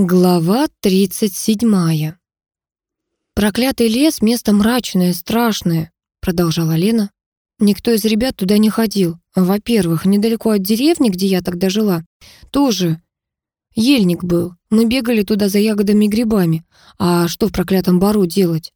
Глава 37. «Проклятый лес — место мрачное, страшное», — продолжала Лена. «Никто из ребят туда не ходил. Во-первых, недалеко от деревни, где я тогда жила, тоже ельник был. Мы бегали туда за ягодами и грибами. А что в проклятом бару делать?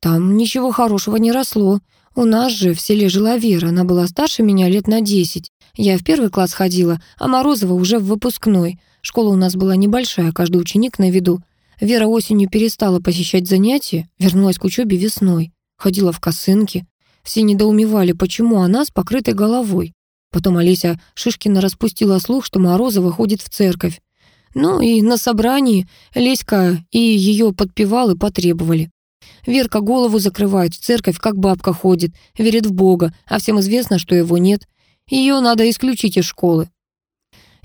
Там ничего хорошего не росло. У нас же в селе жила Вера, она была старше меня лет на десять. Я в первый класс ходила, а Морозова уже в выпускной — Школа у нас была небольшая, каждый ученик на виду. Вера осенью перестала посещать занятия, вернулась к учебе весной. Ходила в косынке. Все недоумевали, почему она с покрытой головой. Потом Олеся Шишкина распустила слух, что Морозова ходит в церковь. Ну и на собрании Леська и ее подпевал и потребовали. Верка голову закрывает, в церковь как бабка ходит, верит в Бога, а всем известно, что его нет. Ее надо исключить из школы.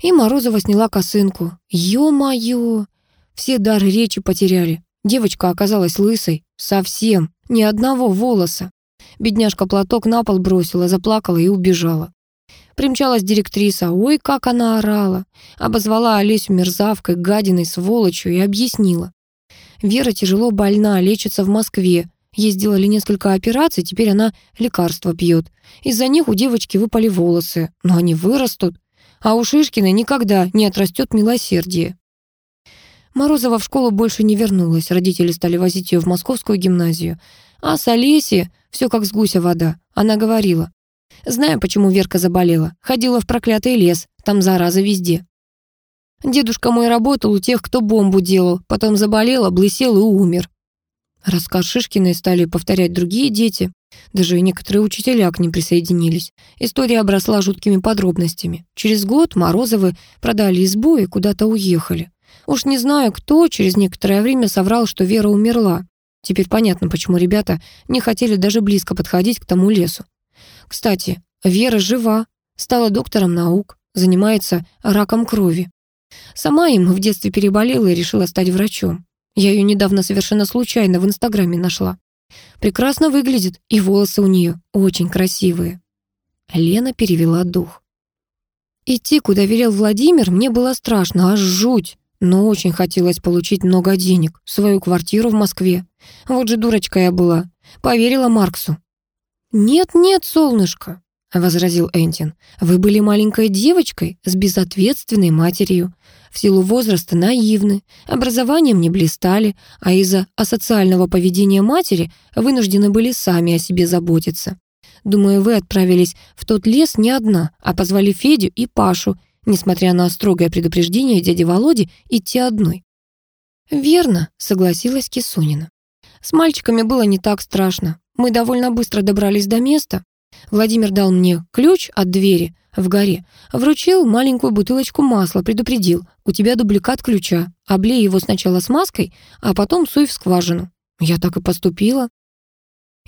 И Морозова сняла косынку. Ё-моё! Все дар речи потеряли. Девочка оказалась лысой. Совсем. Ни одного волоса. Бедняжка платок на пол бросила, заплакала и убежала. Примчалась директриса. Ой, как она орала. Обозвала Олесю мерзавкой, гадиной, сволочью и объяснила. Вера тяжело больна, лечится в Москве. Ей сделали несколько операций, теперь она лекарства пьет. Из-за них у девочки выпали волосы, но они вырастут а у Шишкиной никогда не отрастет милосердие. Морозова в школу больше не вернулась, родители стали возить ее в московскую гимназию. А с Олеси все как с гуся вода. Она говорила, знаю, почему Верка заболела, ходила в проклятый лес, там зараза везде. Дедушка мой работал у тех, кто бомбу делал, потом заболел, облысел и умер. Рассказ Шишкиной стали повторять другие дети. Даже некоторые учителя к ним присоединились. История обросла жуткими подробностями. Через год Морозовы продали избу и куда-то уехали. Уж не знаю, кто через некоторое время соврал, что Вера умерла. Теперь понятно, почему ребята не хотели даже близко подходить к тому лесу. Кстати, Вера жива, стала доктором наук, занимается раком крови. Сама им в детстве переболела и решила стать врачом. Я ее недавно совершенно случайно в Инстаграме нашла. Прекрасно выглядит, и волосы у нее очень красивые. Лена перевела дух. Идти, куда велел Владимир, мне было страшно, аж жуть. Но очень хотелось получить много денег, свою квартиру в Москве. Вот же дурочка я была. Поверила Марксу. «Нет-нет, солнышко», — возразил Энтин. «Вы были маленькой девочкой с безответственной матерью в силу возраста наивны, образованием не блистали, а из-за асоциального поведения матери вынуждены были сами о себе заботиться. Думаю, вы отправились в тот лес не одна, а позвали Федю и Пашу, несмотря на строгое предупреждение дяди Володи, идти одной. «Верно», — согласилась Кисунина. «С мальчиками было не так страшно. Мы довольно быстро добрались до места. Владимир дал мне ключ от двери в горе, вручил маленькую бутылочку масла, предупредил, у тебя дубликат ключа, облей его сначала смазкой, а потом суй в скважину. Я так и поступила.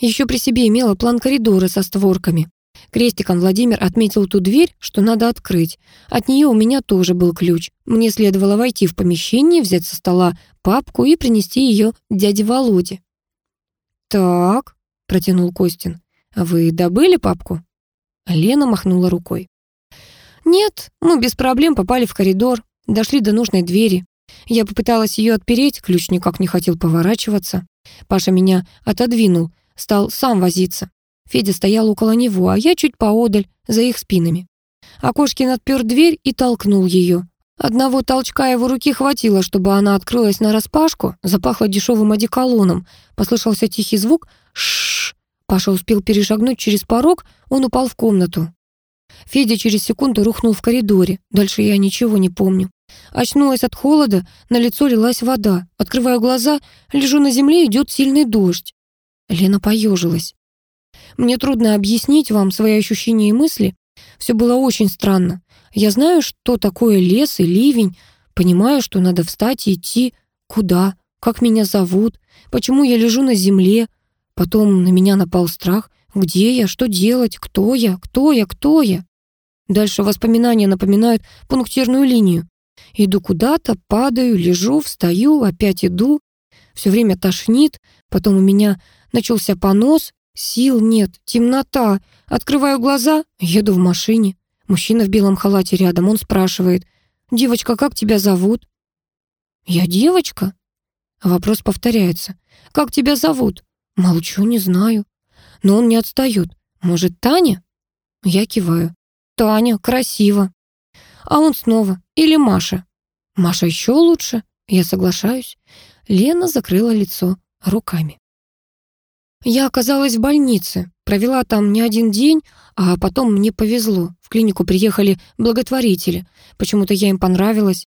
Еще при себе имела план коридора со створками. Крестиком Владимир отметил ту дверь, что надо открыть. От нее у меня тоже был ключ. Мне следовало войти в помещение, взять со стола папку и принести ее дяде Володе. «Так», — протянул Костин, — «вы добыли папку?» Лена махнула рукой. «Нет, мы без проблем попали в коридор, дошли до нужной двери. Я попыталась ее отпереть, ключ никак не хотел поворачиваться. Паша меня отодвинул, стал сам возиться. Федя стоял около него, а я чуть поодаль, за их спинами. Окошкин отпер дверь и толкнул ее. Одного толчка его руки хватило, чтобы она открылась нараспашку, запахло дешевым одеколоном. Послышался тихий звук «Шшш». Паша успел перешагнуть через порог, он упал в комнату. Федя через секунду рухнул в коридоре. Дальше я ничего не помню. Очнулась от холода, на лицо лилась вода. Открываю глаза, лежу на земле, идет сильный дождь. Лена поежилась. Мне трудно объяснить вам свои ощущения и мысли. Все было очень странно. Я знаю, что такое лес и ливень, понимаю, что надо встать и идти. Куда? Как меня зовут? Почему я лежу на земле? Потом на меня напал страх. Где я? Что делать? Кто я? Кто я? Кто я? Дальше воспоминания напоминают пунктирную линию. Иду куда-то, падаю, лежу, встаю, опять иду. Все время тошнит, потом у меня начался понос, сил нет, темнота. Открываю глаза, еду в машине. Мужчина в белом халате рядом, он спрашивает, «Девочка, как тебя зовут?» Я девочка? Вопрос повторяется. Как тебя зовут? Молчу, не знаю. Но он не отстает. Может, Таня? Я киваю. Таня, красиво. А он снова. Или Маша? Маша еще лучше. Я соглашаюсь. Лена закрыла лицо руками. Я оказалась в больнице, провела там не один день, а потом мне повезло. В клинику приехали благотворители. Почему-то я им понравилась.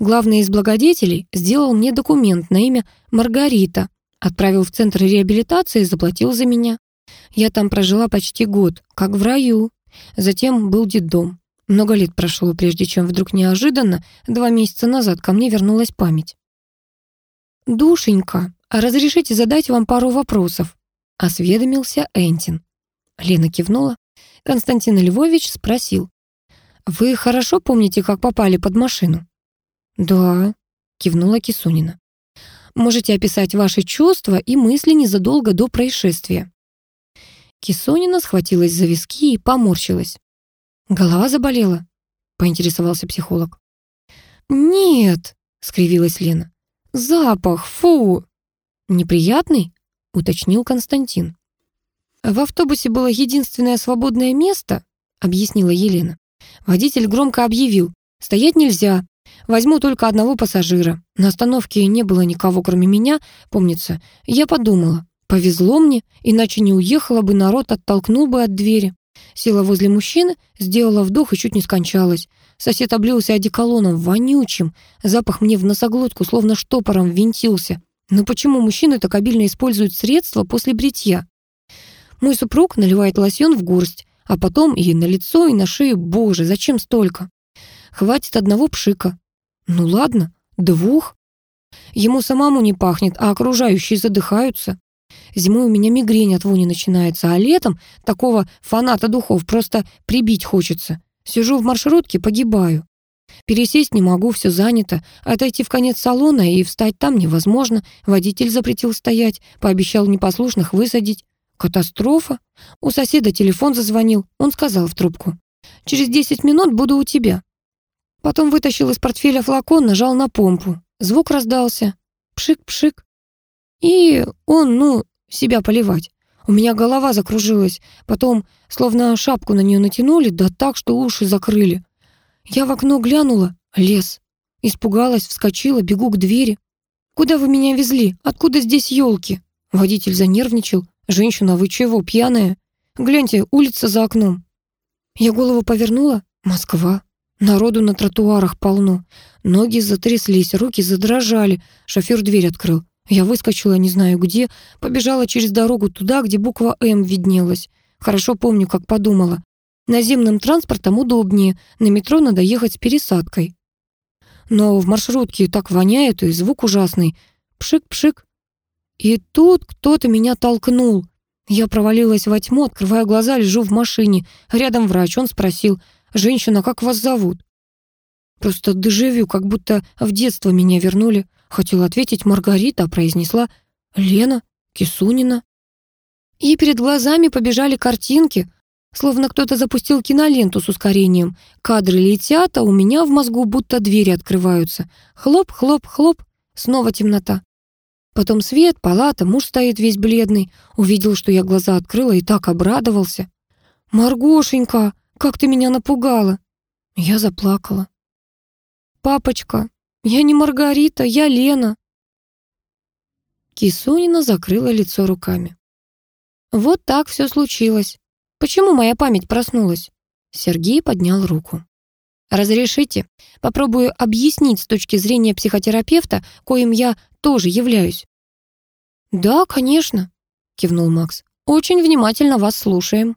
Главный из благодетелей сделал мне документ на имя Маргарита, отправил в центр реабилитации и заплатил за меня. Я там прожила почти год, как в раю. Затем был детдом. Много лет прошло, прежде чем вдруг неожиданно, два месяца назад, ко мне вернулась память. «Душенька, а разрешите задать вам пару вопросов?» — осведомился Энтин. Лена кивнула. Константин Львович спросил. «Вы хорошо помните, как попали под машину?» «Да», — кивнула Кисунина. «Можете описать ваши чувства и мысли незадолго до происшествия». Кисунина схватилась за виски и поморщилась. «Голова заболела?» — поинтересовался психолог. «Нет», — скривилась Лена. «Запах, фу!» «Неприятный?» — уточнил Константин. «В автобусе было единственное свободное место», — объяснила Елена. Водитель громко объявил. «Стоять нельзя. Возьму только одного пассажира. На остановке не было никого, кроме меня, помнится. Я подумала, повезло мне, иначе не уехала бы, народ оттолкнул бы от двери. Села возле мужчины, сделала вдох и чуть не скончалась. Сосед облился одеколоном, вонючим. Запах мне в носоглотку словно штопором ввинтился. Но почему мужчины так обильно используют средства после бритья? Мой супруг наливает лосьон в горсть, а потом и на лицо, и на шею. Боже, зачем столько? Хватит одного пшика. Ну ладно, двух. Ему самому не пахнет, а окружающие задыхаются. Зимой у меня мигрень от вони начинается, а летом такого фаната духов просто прибить хочется. Сижу в маршрутке, погибаю. Пересесть не могу, все занято. Отойти в конец салона и встать там невозможно. Водитель запретил стоять, пообещал непослушных высадить. Катастрофа. У соседа телефон зазвонил. Он сказал в трубку. «Через десять минут буду у тебя». Потом вытащил из портфеля флакон, нажал на помпу. Звук раздался. Пшик-пшик. И он, ну, себя поливать. У меня голова закружилась. Потом, словно шапку на нее натянули, да так, что уши закрыли. Я в окно глянула. Лес. Испугалась, вскочила, бегу к двери. «Куда вы меня везли? Откуда здесь елки?» Водитель занервничал. «Женщина, вы чего, пьяная? Гляньте, улица за окном». Я голову повернула. Москва. Народу на тротуарах полно. Ноги затряслись, руки задрожали. Шофер дверь открыл. Я выскочила не знаю где, побежала через дорогу туда, где буква «М» виднелась. Хорошо помню, как подумала. Наземным транспортом удобнее, на метро надо ехать с пересадкой. Но в маршрутке так воняет, и звук ужасный. Пшик-пшик. И тут кто-то меня толкнул. Я провалилась во тьму, открывая глаза, лежу в машине. Рядом врач, он спросил, «Женщина, как вас зовут?» Просто дежавю, как будто в детство меня вернули. Хотела ответить Маргарита, а произнесла «Лена, Кисунина». И перед глазами побежали картинки, словно кто-то запустил киноленту с ускорением. Кадры летят, а у меня в мозгу будто двери открываются. Хлоп, хлоп, хлоп, снова темнота. Потом свет, палата, муж стоит весь бледный. Увидел, что я глаза открыла и так обрадовался. «Маргошенька, как ты меня напугала!» Я заплакала. «Папочка, я не Маргарита, я Лена!» Кисунина закрыла лицо руками. «Вот так все случилось. Почему моя память проснулась?» Сергей поднял руку. «Разрешите? Попробую объяснить с точки зрения психотерапевта, коим я тоже являюсь». «Да, конечно», — кивнул Макс. «Очень внимательно вас слушаем».